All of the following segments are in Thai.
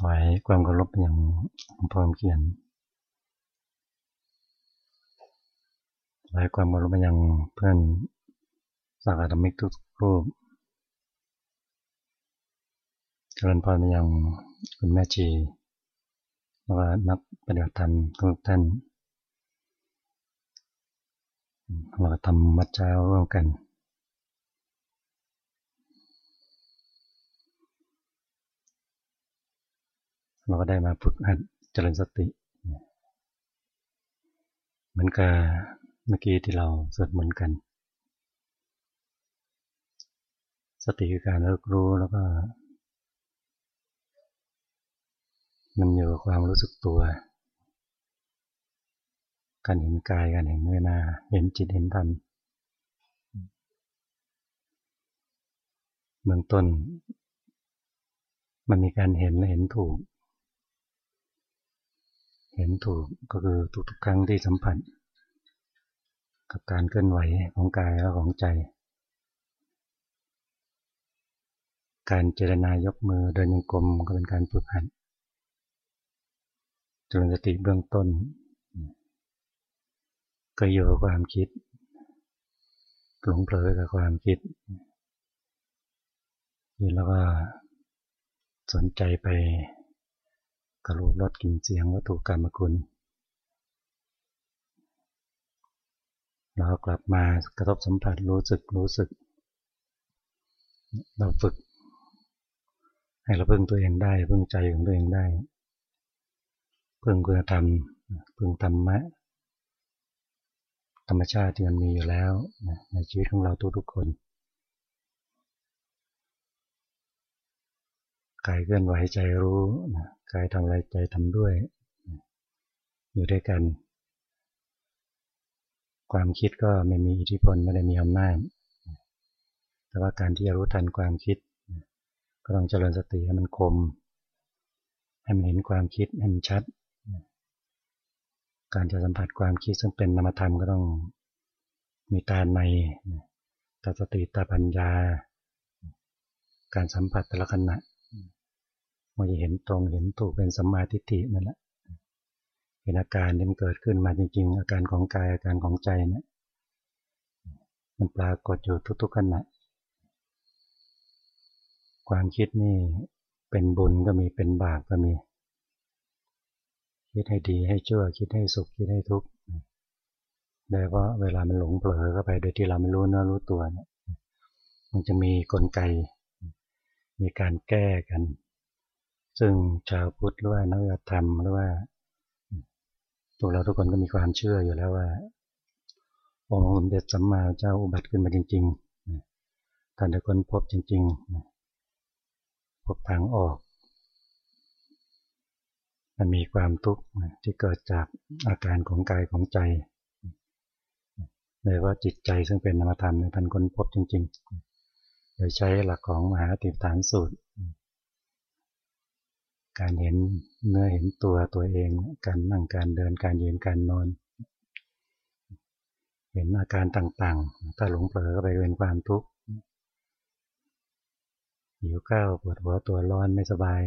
ถอยความเคารพอย่างพร้อมเขียนถอยความเคารพอย่างเพื่อนสักการมิกทุกรูปเจริญพรอย่างคุณแม่ชีแล้วก็นักปฏิบัติธรรมทุกท่านเราทำมัดเช้าร่วมกัน เราก็ได้มาฝึกหัดเจริญสติ เหมือนกับเมื่อกี้ที่เราสวดมนต์กัน สติคือการรู้รู้แล้วก็ มันอยู่กับความรู้สึกตัว การเห็นกายการเห็นเวนาเห็นจิตเห็นธรรมเบื้องต้น มันมีการเห็นและเห็นถูก เห็นถูกก็คือทุกๆครั้งที่สัมผัส กับการเคลื่อนไหวของกายและของใจ การเจรณายกมือเดินยงกลมก็เป็นการฝึกหัดจนสติเบื้องต้น ก็อยู่กับความคิดหลงเผลอกับความคิดแล้วก็สนใจไป ระรูปรสกลิ่นเสียงวัตถุกรรมคุณเรากลับมากระทบสัมผัสรู้สึกรู้สึก เราฝึก ให้เราพึ่งตัวเองได้ พึ่งใจของตัวเองได้ พึ่งคุณธรรม พึ่งธรรมะ ธรรมชาติที่มันมีอยู่แล้วในชีวิตของเราทุกๆคนกายเคลื่อนไหวใจรู้ กายทำอะไรใจทำด้วย อยู่ด้วยกัน ความคิดก็ไม่มีอิทธิพลไม่ได้มีอำนาจแต่ว่าการที่จะรู้ทันความคิด ก็ต้องเจริญสติให้มันคม ให้มันเห็นความคิดให้มันชัด การจะสัมผัสความคิดซึ่งเป็นนามธรรมก็ต้องมีตาในตาสติตาปัญญา การสัมผัสแต่ละขณะ มันจะเห็นตรงเห็นถูกเป็นสัมมาทิฏฐินั่นแหละเห็นอาการที่มันเกิดขึ้นมาจริงๆ อาการของกายอาการของใจเนี่ยมันปรากฏอยู่ทุกๆขณะความคิดนี่เป็นบุญก็มีเป็นบาปก็มี คิดให้ดีให้ชั่วคิดให้สุขคิดให้ทุกข์โดยเพราะเวลามันหลงเผลอเข้าไปโดยที่เราไม่รู้เนื้อรู้ตัวเนี่ยมันจะมีกลไก มีการแก้กัน ซึ่งชาวพุทธหรือว่านักธรรมหรือว่าตัวเราทุกคนก็มีความเชื่ออยู่แล้วว่าองค์สมเด็จสัมมาเจ้าอุบัติขึ้นมาจริงๆท่านได้ค้นพบจริงๆพบทางออก มันมีความทุกข์ที่เกิดจากอาการของกายของใจเลยว่าจิตใจซึ่งเป็นนามธรรมในท่านค้นพบจริงๆ โดยใช้หลักของมหาติฐานสูตร การเห็นเนื้อเห็นตัวตัวเอง การนั่งการเดินการยืนการนอน เห็นอาการต่างๆ ถ้าหลงเผลอก็ไปเป็นความทุกข์หิวข้าวปวดหัวตัวร้อนไม่สบาย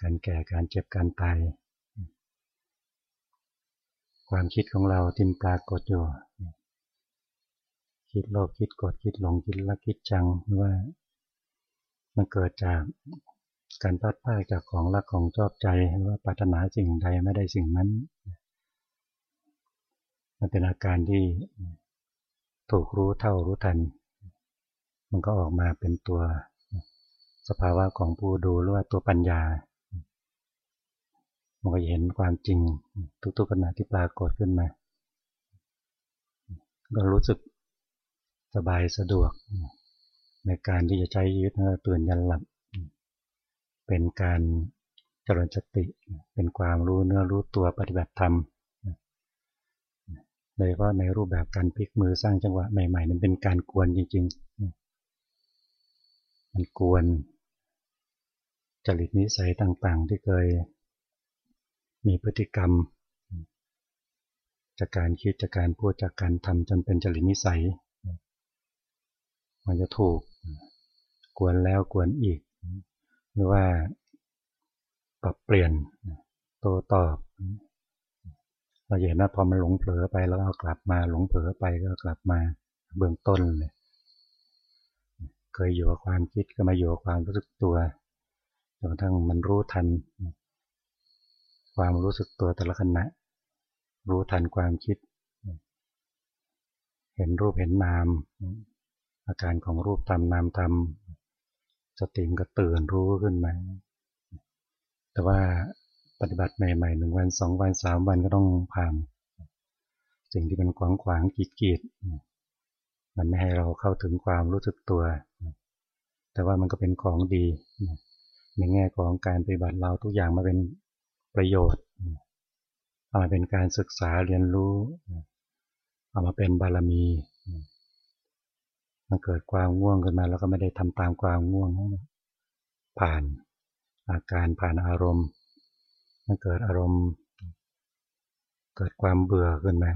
การแก่การเจ็บการตายความคิดของเราทิมปรากฏอยู่ คิดโลภคิดโกรธคิดหลงคิดละคิดจังว่ามันเกิดจาก การพัดพาจากของรักของชอบใจหรือว่าปรารถนาสิ่งใดไม่ได้สิ่งนั้น มันเป็นอาการที่ถูกรู้เท่ารู้ทัน มันก็ออกมาเป็นตัวสภาวะของผู้ดูหรือว่าตัวปัญญา มันก็เห็นความจริงทุกๆขณะที่ปรากฏขึ้นมา ก็รู้สึกสบายสะดวก ในการที่จะใช้ชีวิตตื่นยันหลับ เป็นการเจริญสติ เป็นความรู้เนื้อรู้ตัวปฏิบัติธรรมโดยเฉพาะในรูปแบบการพลิกมือสร้างจังหวะใหม่ๆนั้นเป็นการกวนจริงๆ มันกวนจริตนิสัยต่างๆ ที่เคยมีพฤติกรรม จากการคิดจากการพูดจากการทำจนเป็นจริตนิสัย มันจะถูกกวนแล้วกวนอีก หรือว่าปรับเปลี่ยนโตตอบ เราเห็นว่าพอมันหลงเผลอไปแล้วเอากลับมาหลงเผลอไปก็กลับมาเบื้องต้นเลยเคยอยู่กับความคิดก็มาอยู่กับความรู้สึกตัวจนกระทั่งมันรู้ทัน ความรู้สึกตัวแต่ละขณะ รู้ทันความคิด เห็นรูปเห็นนาม อาการของรูปทำนามทำ สติมก็ตื่นรู้ขึ้นมา แต่ว่าปฏิบัติใหม่ๆหนึ่งวันสองวันสามวันก็ต้องผ่าน สิ่งที่เป็นขวางขวางกีดกีดมันไม่ให้เราเข้าถึงความรู้สึกตัว แต่ว่ามันก็เป็นของดีในแง่ของการปฏิบัติเราทุกอย่างมาเป็นประโยชน์เอามาเป็นการศึกษาเรียนรู้ เอามาเป็นบารมี มันเกิดความง่วงขึ้นมา แล้วก็ไม่ได้ทำตามความง่วงผ่านอาการผ่านอารมณ์ มันเกิดอารมณ์ เกิดความเบื่อขึ้นมา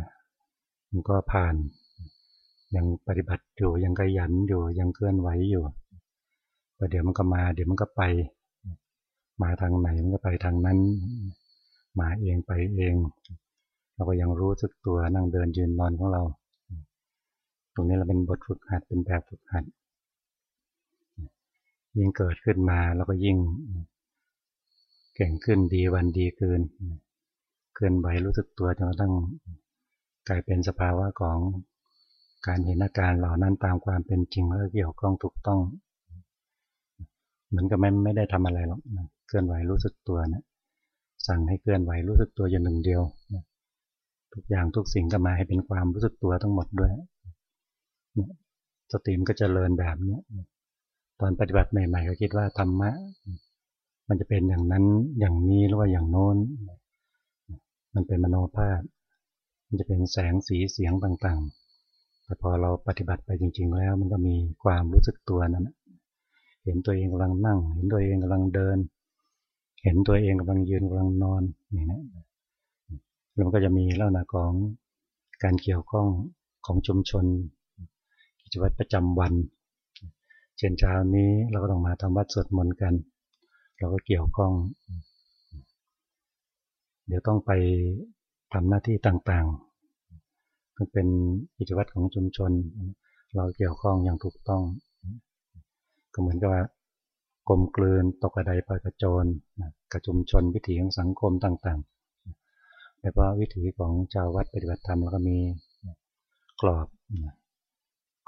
มันก็ผ่าน ยังปฏิบัติอยู่ยังขยันอยู่ยังเคลื่อนไหวอยู่ประเดี๋ยวมันก็มา เดี๋ยวมันก็ไป มาทางไหนมันก็ไปทางนั้น มาเองไปเอง เราก็ยังรู้สึกตัวนั่งเดินยืนนอนของเรา รงนี้เราเป็นบทฝึกหัดเป็นแบบฝึกหัด ยิ่งเกิดขึ้นมาเราก็ยิ่งเก่งขึ้นดีวันดีคืนเคลื่อนไหวรู้สึกตัวจนกระทั่งกลายเป็นสภาวะของการเห็นอาการเหล่านั้นตามความเป็นจริงแล้วเกี่ยวข้องถูกต้อง เหมือนกับไม่ไม่ได้ทำอะไรหรอกเคลื่อนไหวรู้สึกตัวนะสั่งให้เคลื่อนไหวรู้สึกตัวอย่างหนึ่งเดียว ทุกอย่างทุกสิ่งก็มาให้เป็นความรู้สึกตัวทั้งหมดด้วย สติมก็จเจริญแบบนี้ตอนปฏิบัติใหม่ ๆ ก็คิดว่าธรรมะ มันจะเป็นอย่างนั้นอย่างนี้หรือว่าอย่างโน้น มันเป็นมโนภาพ มันจะเป็นแสงสีเสียงต่างๆ แต่พอเราปฏิบัติไปจริง ๆ แล้ว มันก็มีความรู้สึกตัวนั้นเห็นตัวเองกำลังนั่ง เห็นตัวเองกำลังเดิน เห็นตัวเองกำลังยืนกำลังนอนอย่างนี้แล้วมันก็จะมีลักษณะของการเกี่ยวข้องของชุมชน กิจวัตรประจำวัน เช่นเช้านี้เราก็ต้องมาทำวัดสวดมนต์กัน เราก็เกี่ยวข้อง เดี๋ยวต้องไปทำหน้าที่ต่างๆก็เป็นกิจวัตรของชุมชน เราเกี่ยวข้องอย่างถูกต้อง ก็เหมือนกับว่ากลมกลืนตกกระไดปล่อยกระโจนกระชุมชนวิถีของสังคมต่างๆแต่ว่าวิถีของชาววัดปฏิบัติธรรมแล้วก็มีกรอบ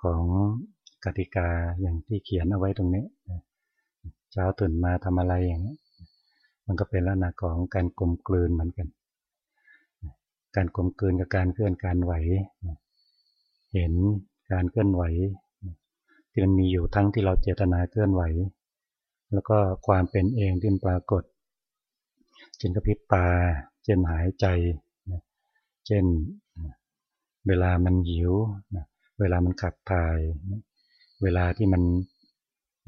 ของกติกาอย่างที่เขียนเอาไว้ตรงนี้เช้าตื่นมาทำอะไรอย่างนี้มันก็เป็นลักษณะของการกลมกลืนเหมือนกัน การกลมกลืนกับการเคลื่อนการไหว เห็นการเคลื่อนไหว ที่มันมีอยู่ทั้งที่เราเจตนาเคลื่อนไหว แล้วก็ความเป็นเองที่ปรากฏ เช่นกระพริบตา เช่นหายใจ เช่นเวลามันหิว เวลามันขับถ่าย เวลาที่มัน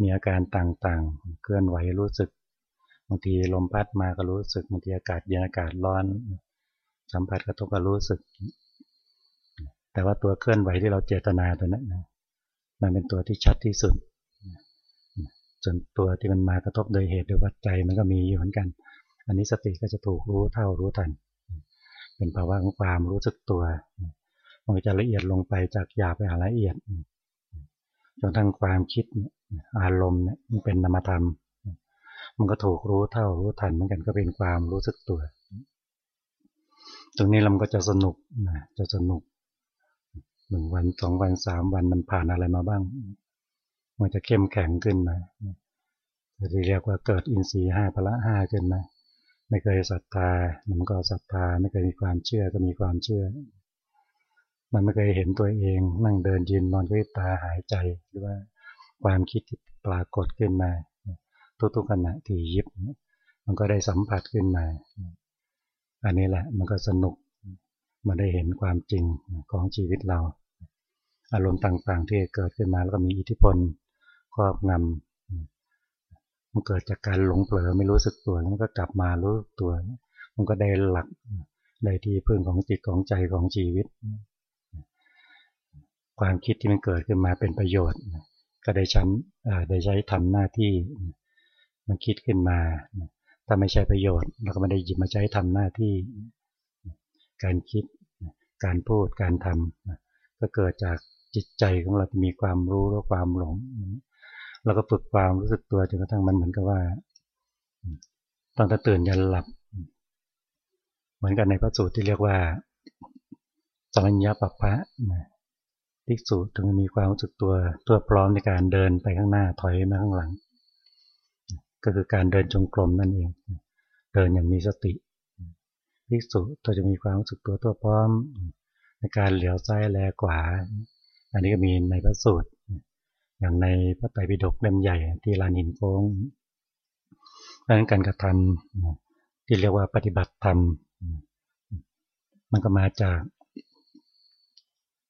มีอาการต่างๆ เคลื่อนไหวรู้สึก บางทีลมพัดมาก็รู้สึก บางทีอากาศเย็นอากาศร้อน สัมผัสกระทบก็รู้สึก แต่ว่าตัวเคลื่อนไหวที่เราเจตนาตัวนั้นมันเป็นตัวที่ชัดที่สุดจนตัวที่มันมากระทบโดยเหตุโดยปัจจัยมันก็มีอยู่เหมือนกัน อันนี้สติก็จะถูกรู้เท่ารู้ทัน เป็นภาวะของความรู้สึกตัว มันจะละเอียดลงไปจากหยาบไปหาละเอียดจนทั้งความคิดอารมณ์เนี่ยมันเป็นนามธรรม มันก็ถูกรู้เท่ารู้ทันเหมือนกันก็เป็นความรู้สึกตัว ตรงนี้เราก็จะสนุกนะจะสนุกหนึ่งวันสองวันสามวันมันผ่านอะไรมาบ้าง มันจะเข้มแข็งขึ้นมาที่เรียกว่าเกิดอินทรีย์ห้าพละห้าขึ้นมาไม่เคยศรัทธามันก็ศรัทธาไม่เคยมีความเชื่อก็มีความเชื่อ มันไม่เคยเห็นตัวเองนั่งเดินยืนนอนด้วยตาหายใจหรือว่าความคิดที่ปรากฏขึ้นมา ทุกๆขณะที่ยิบ มันก็ได้สัมผัสขึ้นมา อันนี้แหละมันก็สนุกมาได้เห็นความจริงของชีวิตเรา อารมณ์ต่างๆที่เกิดขึ้นมาแล้วก็มีอิทธิพลครอบงำมันเกิดจากการหลงเผลอไม่รู้สึกตัวแล้วมันก็กลับมารู้ตัว มันก็ได้หลักได้ที่พึ่งของจิตของใจของชีวิต ความคิดที่มันเกิดขึ้นมาเป็นประโยชน์ ก็ได้ชั้นได้ใช้ทำหน้าที่มันคิดขึ้นมา ถ้าไม่ใช่ประโยชน์เราก็ไม่ได้หยิบมาใช้ทำหน้าที่ การคิด การพูด การทำก็เกิดจากจิตใจของเรามีความรู้และความหลง เราก็ฝึกความรู้สึกตัวจนกระทั่งมันเหมือนกับว่าตอนตื่นยันหลับ เหมือนกันในพระสูตรที่เรียกว่าสัมญญาปะพะ ภิกษุถึงมีความรู้สึกตัวตัวพร้อมในการเดินไปข้างหน้าถอยมาข้างหลัง ก็คือการเดินจงกรมนั่นเอง เดินอย่างมีสติภิกษุตัวจะมีความรู้สึกตัวตัวพร้อม ในการเหลียวซ้ายแลขวา อันนี้ก็มีในพระสูตร อย่างในพระไตรปิฎกเล่มใหญ่ที่ลานหินโค้งเพราะนั้นการกระทำที่เรียกว่าปฏิบัติธรรมมันก็มาจาก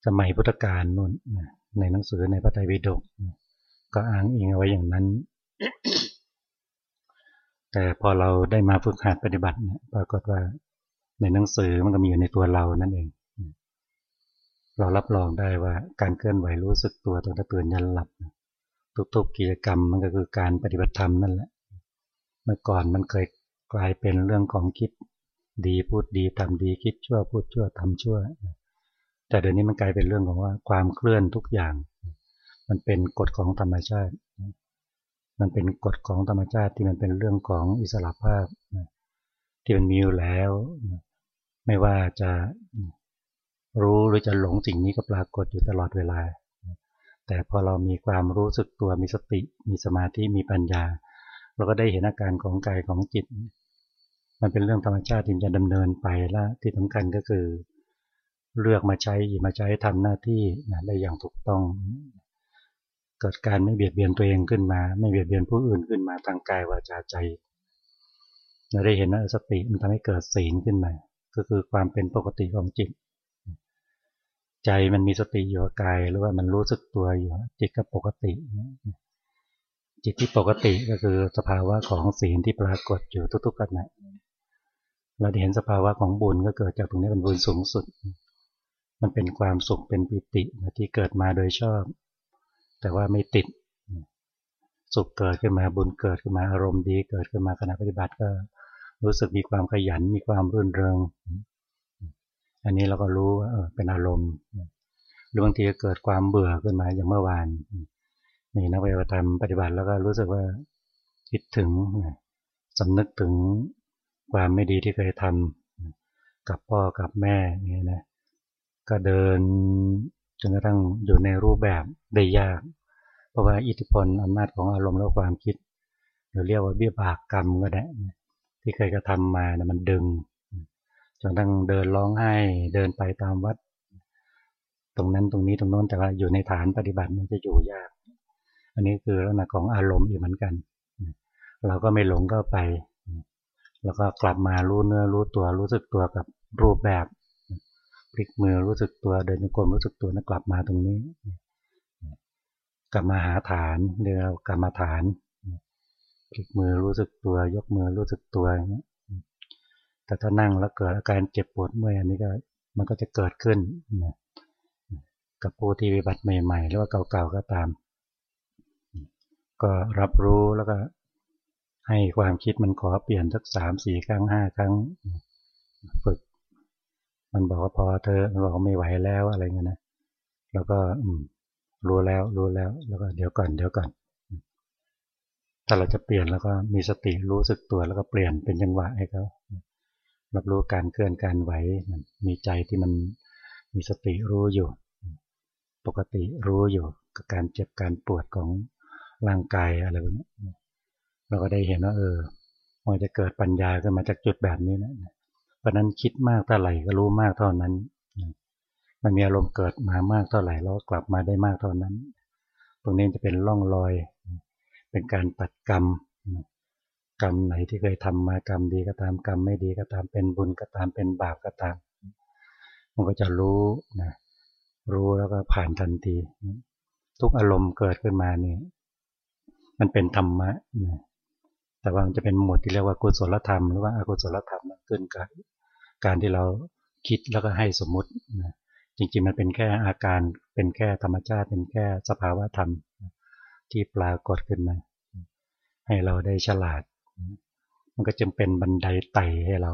สมัยพุทธกาลนู่นในหนังสือในพระไตรปิฎกก็อ้างอิงเอาไว้อย่างนั้น แต่พอเราได้มาฝึกหัดปฏิบัติปรากฏว่าในหนังสือมันก็มีอยู่ในตัวเรานั่นเอง เรารับรองได้ว่าการเคลื่อนไหวรู้สึกตัวตั้งแต่ตื่นยันหลับ ทุกๆกิจกรรมมันก็คือการปฏิบัติธรรมนั่นแหละ เมื่อก่อนมันเคยกลายเป็นเรื่องของคิดดีพูดดีทำดีคิดชั่วพูดชั่วทำชั่ว แต่เดี๋ยวนี้มันกลายเป็นเรื่องของว่าความเคลื่อนทุกอย่าง มันเป็นกฎของธรรมชาติ มันเป็นกฎของธรรมชาติที่มันเป็นเรื่องของอิสระภาพที่มันมีอยู่แล้ว ไม่ว่าจะรู้หรือจะหลงสิ่งนี้ก็ปรากฏอยู่ตลอดเวลา แต่พอเรามีความรู้สึกตัวมีสติ มีสมาธิมีปัญญา เราก็ได้เห็นอาการของกายของจิต มันเป็นเรื่องธรรมชาติที่จะดำเนินไปและที่สำคัญก็คือ เลือกมาใช้มาใช้ทำหน้าที่ได้อย่างถูกต้อง เกิดการไม่เบียดเบียนตัวเองขึ้นมา ไม่เบียดเบียนผู้อื่นขึ้นมาทางกายวาจาใจเราได้เห็นว่าสติมันทำให้เกิดศีลขึ้นมา ก็คือความเป็นปกติของจิต ใจมันมีสติอยู่กายหรือว่ามันรู้สึกตัวอยู่จิตก็ปกติ จิตที่ปกติก็คือสภาวะของศีลที่ปรากฏอยู่ทุกๆขณะเราได้เห็นสภาวะของบุญก็เกิดจากตรงนี้เป็นบุญสูงสุด มันเป็นความสุขเป็นปิติที่เกิดมาโดยชอบ แต่ว่าไม่ติด สุขเกิดขึ้นมาบุญเกิดขึ้นมาอารมณ์ดีเกิดขึ้นมาขณะปฏิบัติก็รู้สึกมีความขยันมีความรื่นเริง อันนี้เราก็รู้ว่าเออเป็นอารมณ์หรือบางทีเกิดความเบื่อขึ้นมาอย่างเมื่อวานนี่นักปฏิบัติธรรมปฏิบัติแล้วก็รู้สึกว่าคิดถึงสำนึกถึงความไม่ดีที่เคยทำกับพ่อกับแม่เนี่ยนะ ก็เดินจนกระทั่งอยู่ในรูปแบบได้ยาก เพราะว่าอิทธิพลอำนาจของอารมณ์และความคิดหรือเรียกว่าเบี้ยบากกรรมก็ได้ที่เคยกระทำมานะมันดึงจนทั้งเดินร้องไห้เดินไปตามวัด ตรงนั้นตรงนี้ตรงโน้นแต่ว่าอยู่ในฐานปฏิบัติมันจะอยู่ยาก อันนี้คือลักษณะของอารมณ์อีกเหมือนกัน เราก็ไม่หลงก็ไป แล้วก็กลับมารู้เนื้อรู้ตัวรู้สึกตัวกับรูปแบบ พลิกมือรู้สึกตัวเดินโยกมรู้สึกตัวนะกลับมาตรงนี้ กลับมาหาฐานเรียกกรรมาฐานพลิกมือรู้สึกตัวยกมือรู้สึกตัวอย่างเงี้ยแต่ถ้านั่งแล้วเกิดอาการเจ็บปวดเมื่อยอันนี้ก็มันก็จะเกิดขึ้นนะกับผู้ที่ปฏิบัติใหม่ ๆ หรือว่าเก่าๆก็ตาม ก็รับรู้แล้วก็ให้ความคิดมันขอเปลี่ยนสักสามสี่ครั้งห้าครั้ง ฝึก มันบอกว่าพอเธอมันบอกไม่ไหวแล้วอะไรเงี้ยนะแล้วก็รู้แล้วรู้แล้ว แล้วก็เดี๋ยวก่อนเดี๋ยวก่อนถ้าเราจะเปลี่ยนแล้วก็มีสติรู้สึกตัวแล้วก็เปลี่ยนเป็นจังหวะให้เขารับรู้การเคลื่อนการไหวมีใจที่มันมีสติรู้อยู่ ปกติรู้อยู่กับการเจ็บการปวดของร่างกายอะไรแบบนี้เราก็ได้เห็นว่าเออมันจะเกิดปัญญาขึ้นมาจากจุดแบบนี้นะ เพราะนั้นคิดมากเท่าไหร่ก็รู้มากเท่านั้น มันมีอารมณ์เกิดมามากเท่าไหร่แล้วกลับมาได้มากเท่านั้น ตรงนี้จะเป็นร่องรอย เป็นการตัดกรรม กรรมไหนที่เคยทำมากรรมดีก็ตามกรรมไม่ดีก็ตามเป็นบุญก็ตามเป็นบาปก็ตาม มันก็จะรู้นะรู้แล้วก็ผ่านทันที ทุกอารมณ์เกิดขึ้นมานี่มันเป็นธรรมะนะ แต่ว่ามันจะเป็นหมวดที่เรียกว่ากุศลธรรมหรือว่าอกุศลธรรมขึ้นกับการที่เราคิดแล้วก็ให้สมมตินะจริงๆมันเป็นแค่อาการเป็นแค่ธรรมชาติ เป็นแค่สภาวะธรรม ที่ปรากฏขึ้นมาให้เราได้ฉลาด มันก็จึงเป็นบันไดไต่ให้เรา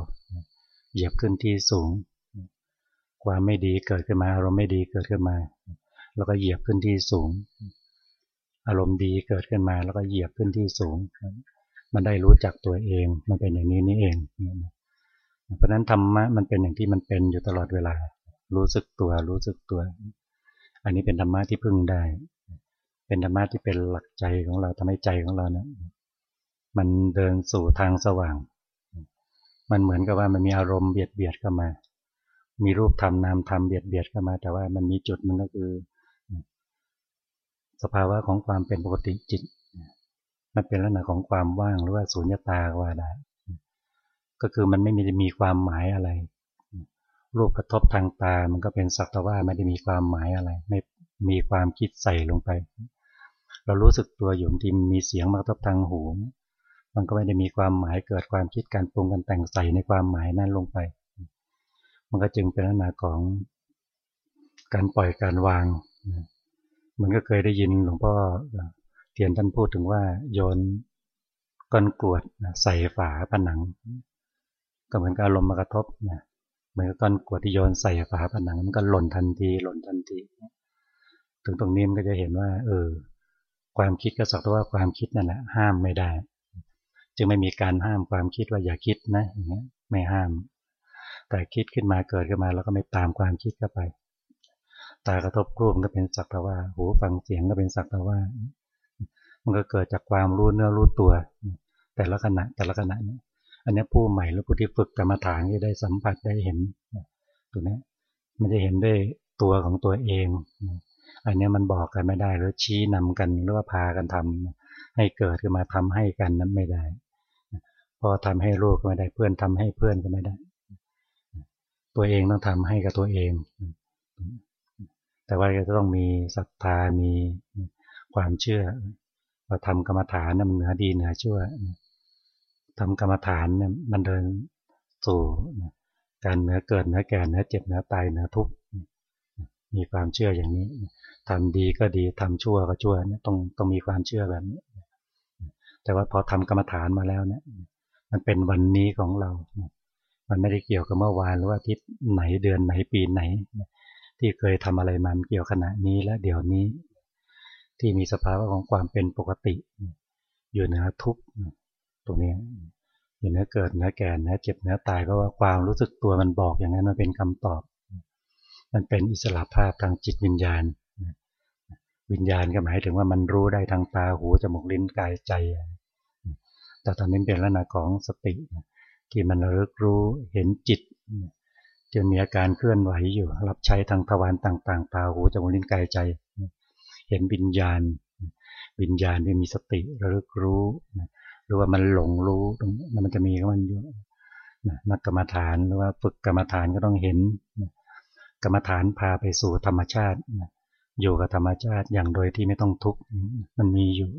เหยียบขึ้นที่สูง ความไม่ดีเกิดขึ้นมาอารมณ์ไม่ดีเกิดขึ้นมา แล้วก็เหยียบขึ้นที่สูง อารมณ์ดีเกิดขึ้นมา แล้วก็เหยียบขึ้นที่สูง มันได้รู้จักตัวเอง มันเป็นอย่างนี้นี่เองเพราะนั้นธรรมะมันเป็นอย่างที่มันเป็นอยู่ตลอดเวลา รู้สึกตัวรู้สึกตัว อันนี้เป็นธรรมะที่พึ่งได้ เป็นธรรมะที่เป็นหลักใจของเราทำให้ใจของเราเนี่ยมันเดินสู่ทางสว่าง มันเหมือนกับว่ามันมีอารมณ์เบียดเบียดเข้ามา มีรูปธรรมนามธรรมเบียดเบียดเข้ามา แต่ว่ามันมีจุดนึงก็คือ สภาวะของความเป็นปกติจิต มันเป็นลักษณะของความว่างหรือว่าสุญญตาว่าได้ ก็คือมันไม่มีมีความหมายอะไร รูปกระทบทางตา มันก็เป็นสักแต่ว่าไม่ได้มีความหมายอะไร ไม่มีความคิดใส่ลงไป เรารู้สึกตัวอยู่ที่มีเสียงมากระทบทางหู มันก็ไม่ได้มีความหมายเกิดความคิดการปรุงกันแต่งใส่ในความหมายนั้นลงไป มันก็จึงเป็นลักษณะของการปล่อยการวาง มันก็เคยได้ยินหลวงพ่อ ทียนท่านพูดถึงว่าโยนก้อนกรวดใส่ฝาผนัง ก็เหมือนกับลมมากระทบนะเหมือนกับก้อนกรวดที่โยนใส่ฝาผนังมันก็หล่นทันทีหล่นทันทีถึงตรงนี้มันก็จะเห็นว่า เออ ความคิดก็สักแต่ว่าความคิดนั่นแหละห้ามไม่ได้ จึงไม่มีการห้ามความคิดว่าอย่าคิดนะอย่างเงี้ยไม่ห้าม แต่คิดขึ้นมาเกิดขึ้นมาเราก็ไม่ตามความคิดเข้าไปตากระทบกลุ่มก็เป็นสักแต่ว่า หูฟังเสียงก็เป็นสักแต่ว่า มันก็เกิดจากความรู้เนื้อรู้ตัว แต่ละขณะแต่ละขณะเนี้อันนี้ผู้ใหม่หรือผู้ที่ฝึกกรรมฐานที่ได้สัมผัสได้เห็นตัวนี้มันจะเห็นได้ตัวของตัวเอง อันนี้มันบอกกันไม่ได้หรือชี้นำกันหรือว่าพากันทำให้เกิดขึ้นมาทำให้กันนั้นไม่ได้ พอทำให้ลูกก็ไม่ได้เพื่อนทำให้เพื่อนก็ไม่ได้ ตัวเองต้องทำให้กับตัวเอง แต่ว่าจะต้องมีศรัทธามีความเชื่อ เราทำกรรมฐานนั้นเหนือดีเหนือชั่วทำกรรมฐานมันเดินสู่การเหนือเกิดเหนือแก่เหนือเจ็บเหนือตายเหนือทุกข์มีความเชื่ออย่างนี้ทำดีก็ดีทำชั่วก็ชั่วต้องต้องมีความเชื่อแบบนี้แต่ว่าพอทำกรรมฐานมาแล้วเนี่ยมันเป็นวันนี้ของเรา มันไม่ได้เกี่ยวกับเมื่อวานหรือว่าทิศไหนเดือนไหนปีไหน ที่เคยทำอะไรมาเกี่ยวขณะนี้และเดี๋ยวนี้ ที่มีสภาวะของความเป็นปกติ อยู่เหนือทุกตรงนี้อยู่เหนือเกิดเหนือแก่เหนือเจ็บเหนือตายเพราะว่าความรู้สึกตัวมันบอกอย่างนั้นมันเป็นคำตอบ มันเป็นอิสระภาพทางจิตวิญญาณ วิญญาณก็หมายถึงว่ามันรู้ได้ทางตาหูจมูกลิ้นกายใจ แต่ตอนนี้เป็นลักษณะของสติที่มันระลึกรู้เห็นจิตจะมีอาการเคลื่อนไหวอยู่ รับใช้ทางทวารต่าง ๆ ตาหูจมูกลิ้นกายใจ เห็นวิญญาณ วิญญาณที่มีสติระลึกรู้หรือว่ามันหลงรู้ตรงนี้มันจะมีของมันอยู่นักกรรมฐานหรือว่าฝึกกรรมฐานก็ต้องเห็น กรรมฐานพาไปสู่ธรรมชาติอยู่กับธรรมชาติอย่างโดยที่ไม่ต้องทุกข์มันมีอยู่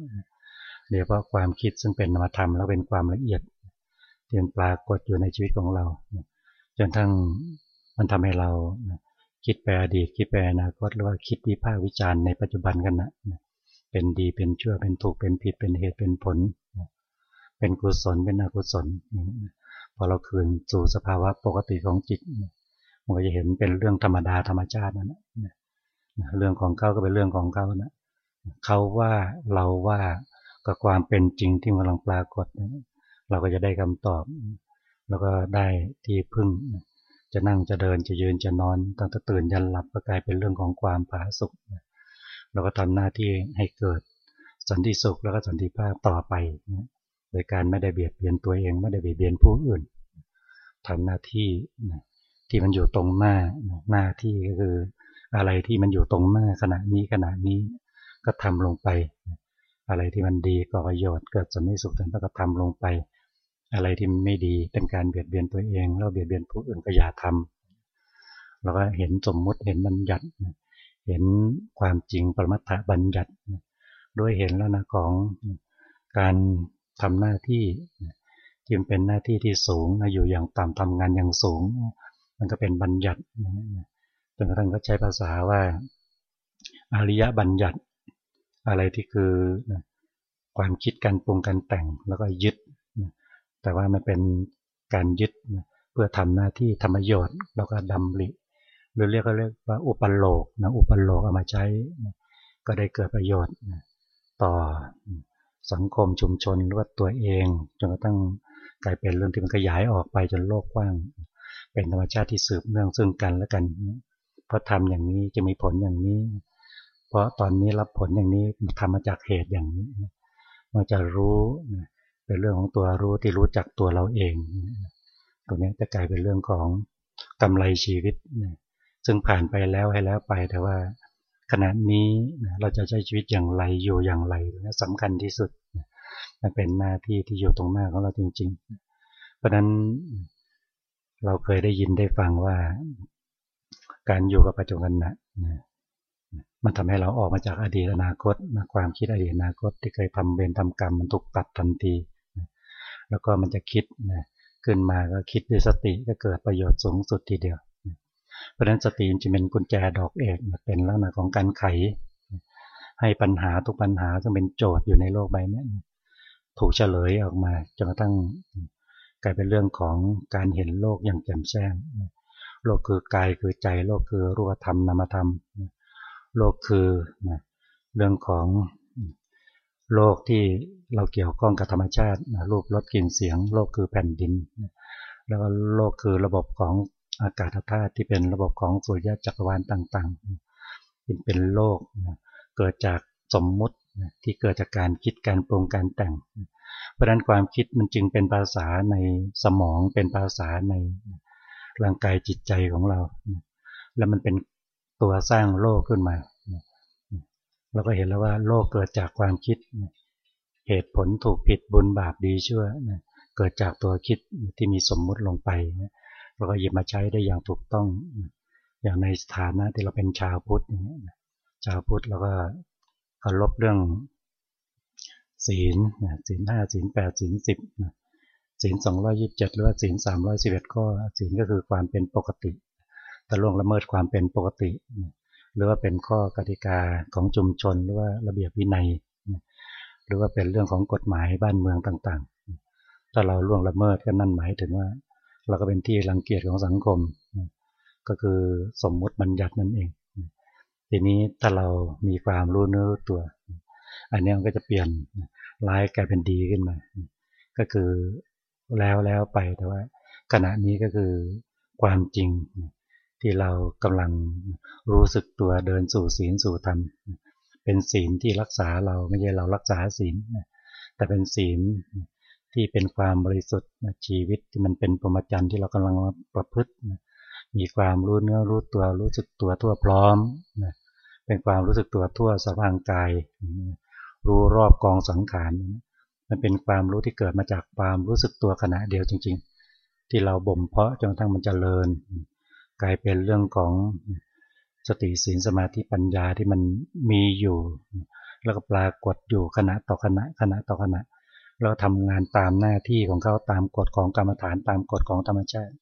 เรียกว่าความคิดซึ่งเป็นนามธรรมแล้วเป็นความละเอียดที่มันปรากฏอยู่ในชีวิตของเราจนทั้งมันทำให้เรา คิดไปอดีตคิดไปอนาคตหรือว่าคิดวิพากษ์วิจารณ์ในปัจจุบันกันนะเป็นดีเป็นชั่วเป็นถูกเป็นผิดเป็นเหตุเป็นผล เป็นกุศลเป็นอกุศลพอเราคืนสู่สภาวะปกติของจิตมันก็จะเห็นเป็นเรื่องธรรมดาธรรมชาตินั่นแหละเรื่องของเขาก็เป็นเรื่องของเขานะเขาว่าเราว่ากับความเป็นจริงที่กำลังปรากฏ เราก็จะได้คำตอบ แล้วก็ได้ที่พึ่ง จะนั่งจะเดินจะยืนจะนอนตั้งแต่ตื่นยันหลับก็กลายเป็นเรื่องของความผาสุกเราก็ทำหน้าที่ให้เกิดสันติสุขแล้วก็สันติภาพต่อไป โดยการไม่ได้เบียดเบียนตัวเองไม่ได้เบียดเบียนผู้อื่นทำหน้าที่ที่มันอยู่ตรงหน้าหน้าที่ก็คืออะไรที่มันอยู่ตรงหน้าขณะนี้ขณะนี้ก็ทำลงไป อะไรที่มันดีก่อประโยชน์เกิดสันติสุขแต่ก็ทำลงไป อะไรที่มันไม่ดีเป็นการเบียดเบียนตัวเอง แล้วเบียดเบียนผู้อื่นก็อย่าทำเราก็เห็นสมมุติเห็นบัญญัติ เห็นความจริงปรมัตถบัญญัติด้วยเห็นแล้วนะของการทำหน้าที่ที่เป็นหน้าที่ที่สูงนะอยู่อย่างต่ำทำงานอย่างสูง มันก็เป็นบัญญัติจนกระทั่งก็ใช้ภาษาว่าอริยบัญญัติ อะไรที่คือความคิดการปรุงการแต่งแล้วก็ยึด แต่ว่ามันเป็นการยึดเพื่อทำหน้าที่ทำประโยชน์แล้วก็ดำริ หรือเรียกก็เรียกว่าอุปโลกนะอุปโลกเอามาใช้ ก็ได้เกิดประโยชน์ต่อสังคมชุมชนหรือว่าตัวเองจนกระทั่งกลายเป็นเรื่องที่มันขยายออกไปจนโลกกว้าง เป็นธรรมชาติที่สืบเนื่องซึ่งกันและกัน เพราะทำอย่างนี้จะมีผลอย่างนี้ เพราะตอนนี้รับผลอย่างนี้ทำมาจากเหตุอย่างนี้มันจะรู้ เป็นเรื่องของตัวรู้ที่รู้จักตัวเราเองตรงนี้จะกลายเป็นเรื่องของกำไรชีวิต ซึ่งผ่านไปแล้วให้แล้วไป แต่ว่าขณะนี้เราจะใช้ชีวิตอย่างไรอยู่อย่างไรนะสำคัญที่สุดมันเป็นหน้าที่ที่อยู่ตรงหน้าของเราจริง ๆ เพราะนั้นเราเคยได้ยินได้ฟังว่า การอยู่กับปัจจุบันนะมันทำให้เราออกมาจากอดีตอนาคตนะความคิดอดีตอนาคตที่เคยทำเวรทำกรรมมันถูกตัดทันที แล้วก็มันจะคิดนะขึ้นมาก็คิดด้วยสติก็เกิดประโยชน์สูงสุดทีเดียว เพราะฉะนั้นสติจะเป็นกุญแจดอกเอกเป็นลักษณะของการไข ให้ปัญหาทุกปัญหาซึ่งเป็นโจทย์อยู่ในโลกใบนี้ถูกเฉลยออกมาจนกระทั่งกลายเป็นเรื่องของการเห็นโลกอย่างแจ่มแจ้ง โลกคือกายคือใจโลกคือรูปธรรมนามธรรม โลกคือเรื่องของ โลกที่เราเกี่ยวข้องกับธรรมชาติรูปรสกลิ่นเสียง โลกคือแผ่นดิน แล้วก็โลกคือระบบของอากาศธาตุที่เป็นระบบของสุริยะจักรวาลต่างๆเป็นโลกเกิดจากสมมุติที่เกิดจากการคิดการปรุงการแต่ง เพราะนั้นความคิดมันจึงเป็นภาษาในสมองเป็นภาษาในร่างกายจิตใจของเรา แล้วมันเป็นตัวสร้างโลกขึ้นมา เราก็เห็นแล้วว่าโลกเกิดจากความคิด เหตุผลถูกผิดบุญบาปดีชั่วเกิดจากตัวคิดที่มีสมมุติลงไปเราก็หยิบมาใช้ได้อย่างถูกต้อง อย่างในสถานะที่เราเป็นชาวพุทธชาวพุทธเราก็เคารพเรื่องศีลศีลห้าศีลแปดศีลสิบศีลสองร้อยิบเจ็ดหรือว่าศีลสามร้อยสิบเอ็ดก็ศีลก็คือความเป็นปกติ แต่ล่วงละเมิดความเป็นปกติ หรือว่าเป็นข้อกติกาของชุมชน หรือว่าระเบียบวินัย หรือว่าเป็นเรื่องของกฎหมายบ้านเมืองต่างๆ ถ้าเราล่วงละเมิดก็นั่นหมายถึงว่า เราก็เป็นที่รังเกียจของสังคม ก็คือสมมุติบัญญัตินั่นเอง ทีนี้ถ้าเรามีความรู้เนื้อรู้ตัว อันนี้มันก็จะเปลี่ยนร้ายกลายเป็นดีขึ้นมา ก็คือแล้วแล้วไปแต่ว่าขณะนี้ก็คือความจริง ที่เรากำลังรู้สึกตัวเดินสู่ศีลสู่ธรรม เป็นศีลที่รักษาเราไม่ใช่เรารักษาศีลแต่เป็นศีลที่เป็นความบริสุทธิ์ชีวิตที่มันเป็นปรมจันทร์ที่เรากำลังประพฤติมีความรู้เนื้อรู้ตัวรู้สึกตัวทั่วพร้อมเป็นความรู้สึกตัวทั่วสภางกาย รู้รอบกองสังขารมันเป็นความรู้ที่เกิดมาจากความรู้สึกตัวขณะเดียวจริง ๆ ที่เราบ่มเพาะจนทั้งมันจเจริญ กลายเป็นเรื่องของสติสีลสมาธิปัญญาที่มันมีอยู่ แล้วก็ปรากฏอยู่ขณะต่อขณะขณะต่อขณะ เราทำงานตามหน้าที่ของเขาตามกฎของกรรมฐานตามกฎของธรรมชาติ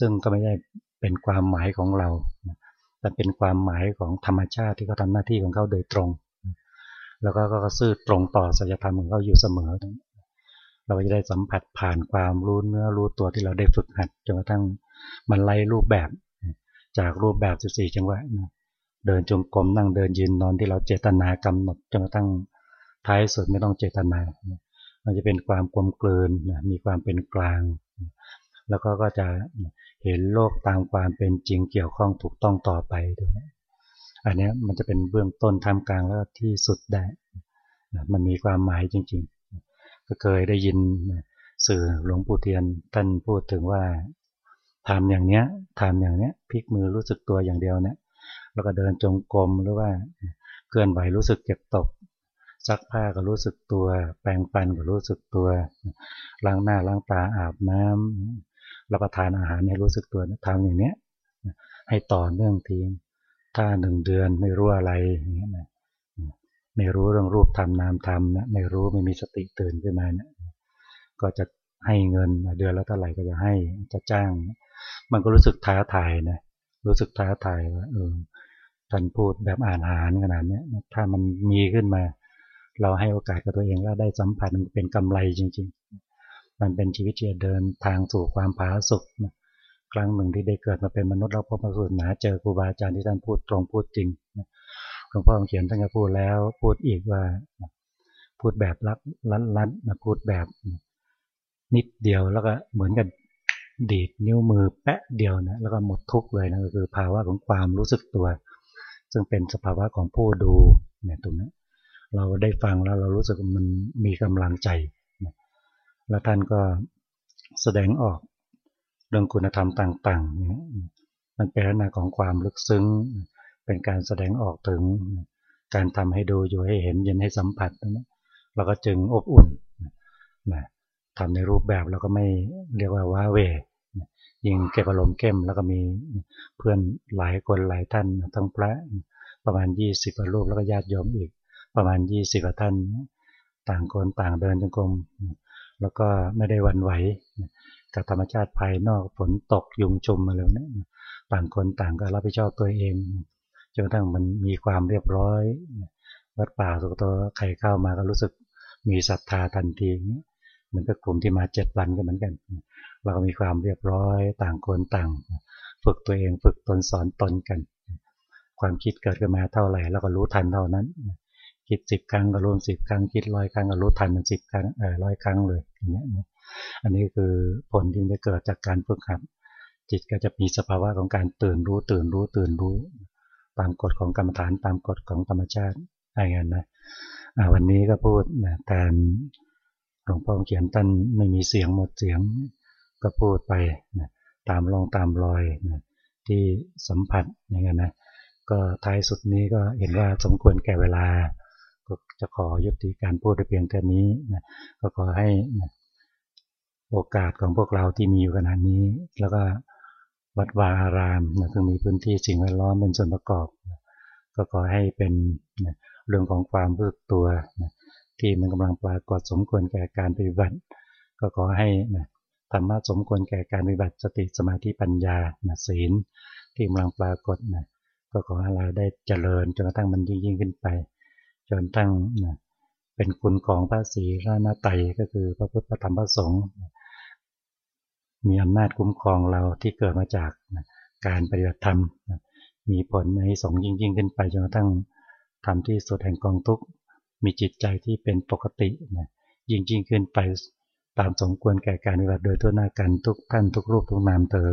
ซึ่งก็ไม่ได้เป็นความหมายของเรา แต่เป็นความหมายของธรรมชาติที่เขาทาหน้าที่ของเขาโดยตรง แล้วก็ก็ซื่อตรงต่อสัจธรรมของเขาอยู่เสมอ เราจะได้สัมผัสผ่านความรู้เนื้อรู้ตัวที่เราได้ฝึกหัดจนกระทั่งมันไล่รูปแบบ จากรูปแบบ 14 จังหวะเดินจงกรมนั่งเดินยืนนอนที่เราเจตนากำหนดจนกระทั่งท้ายสุดไม่ต้องเจตนา มันจะเป็นความกลมกลืนมีความเป็นกลาง แล้วก็ก็จะเห็นโลกตามความเป็นจริงเกี่ยวข้องถูกต้องต่อไปด้วยอันนี้มันจะเป็นเบื้องต้นทำกลางแล้วที่สุดได้ มันมีความหมายจริง ๆ ก็เคยได้ยินสื่อหลวงปู่เทียนท่านพูดถึงว่า ทำอย่างเนี้ยทำอย่างเนี้ยพลิกมือรู้สึกตัวอย่างเดียวเนี่ยแล้วก็เดินจงกรมหรือว่าเคลื่อนไหวรู้สึกเก็บตกซักผ้าก็รู้สึกตัว แปรงฟันก็รู้สึกตัวล้างหน้าล้างตาอาบน้ำรับประทานอาหารให้รู้สึกตัวทำอย่างเนี้ยให้ต่อเนื่องทีถ้าหนึ่งเดือนไม่รู้อะไรอย่างเงี้ยนะไม่รู้เรื่องรูปทำนามทำนะไม่รู้ไม่มีสติตื่นขึ้นมาเนี่ยก็จะให้เงินเดือนละเท่าไหร่ก็จะให้จะจ้าง มันก็รู้สึกท้าทายนะรู้สึกท้าทายว่าเออท่านพูดแบบอ่านหารขนาดนี้ถ้ามันมีขึ้นมา เราให้โอกาสกับตัวเองแล้วได้สัมผัสมันเป็นกำไรจริง ๆ มันเป็นชีวิตที่เดินทางสู่ความผาสุกครั้งหนึ่งที่ได้เกิดมาเป็นมนุษย์เราพบมาสู่หนาเจอครูบาอาจารย์ที่ท่านพูดตรงพูดจริงหลวงพ่อเขียนท่านก็พูดแล้วพูดอีกว่า พูดแบบลัดลัดลัดนะพูดแบบนิดเดียวแล้วก็เหมือนกับ ดีดนิ้วมือแปะเดียวนะแล้วก็หมดทุกเลยนะก็คือภาวะของความรู้สึกตัว ซึ่งเป็นสภาวะของผู้ดูเนี่ยตรงนี้เราได้ฟังแล้วเรารู้สึกมันมีกำลังใจนะแล้วท่านก็แสดงออกเรื่องคุณธรรมต่างๆเนี่ยมันเป็นลักษณะของความลึกซึ้ง เป็นการแสดงออกถึง การทำให้ดูอยู่ให้เห็นยินให้สัมผัสนะเราก็จึงอบอุ่นนะทำในรูปแบบแล้วก็ไม่เรียกว่าว้าเว ยิงเก็บอารมณ์เข้มแล้วก็มีเพื่อนหลายคนหลายท่านทั้งพระประมาณ 20รูปแล้วก็ญาติโยมอีก ประมาณ 20ท่าน ต่างคนต่างเดินจงกรมแล้วก็ไม่ได้วันไหวกับธรรมชาติภายนอกฝนตกยุงชุมมาแล้วเนี่ยต่างคนต่างก็รับผิดชอบตัวเองจนทั้งมันมีความเรียบร้อยวัดป่าสุกตัวใครเข้ามาก็รู้สึกมีศรัทธาทันทีเหมือนกับกลุ่มที่มาเจ็ดวันก็เหมือนกันเเราก็มีความเรียบร้อยต่างคนต่าง ฝึกตัวเองฝึกตนสอนตนกัน ความคิดเกิดขึ้นมาเท่าไหร่เราก็รู้ทันเท่านั้น คิดสิบครั้งก็รู้สิบครั้งคิดร้อยครั้งก็รู้ทันมันสิบครั้งเออร้อยครั้งเลยอย่างเงี้ยอันนี้คือผลที่จะเกิดจากการฝึกหัดจิตก็จะมีสภาวะของการตื่นรู้ตื่นรู้ตื่นรู้ ตามกฎของกรรมฐานตามกฎของธรรมชาติอะไรเงี้ยนะวันนี้ก็พูดนะแทนหลวงพ่อเขียนท่านไม่มีเสียงหมดเสียง ก็พูดไปนะตามลองตามรอยนะที่สัมผัสอย่างเงี้ยนะก็ท้ายสุดนี้ก็เห็นว่าสมควรแก่เวลา ก็จะขอยุติการพูดเพียงแค่นี้นะก็ขอให้นะโอกาสของพวกเราที่มีอยู่ขนาดนี้ แล้วก็วัดวาอารามนะซึ่งมีพื้นที่สิ่งแวดล้อมเป็นส่วนประกอบก็ขอให้เป็นนะเรื่องของความรู้ตัวนะที่มันกำลังปรากฏสมควรแก่การปฏิบัติ ก็ขอให้นะ ธรรมะสมควรแก่การปฏิบัติสติสมาธิปัญญานะศีลที่กำลังปรากฏนะก็ขอให้เราได้เจริญจนกระทั่งมันยิ่งยิ่งขึ้นไป จนตั้งนะเป็นคุณของพระศรีรานาไตก็คือพระพุทธธรรมพระสงฆ์มีอำนาจคุ้มครองเราที่เกิดมาจากการปฏิบัติธรรมมีผลในสงยิ่งยิ่งขึ้นไปจนกระทั่งทำที่สุดแห่งกองทุกมีจิตใจที่เป็นปกติยิ่งยิ่งขึ้นไป ตามสมควรแก่การปฏิบัติโดยทั่วหน้ากันทุกท่านทุกรูปทุกนามเตอ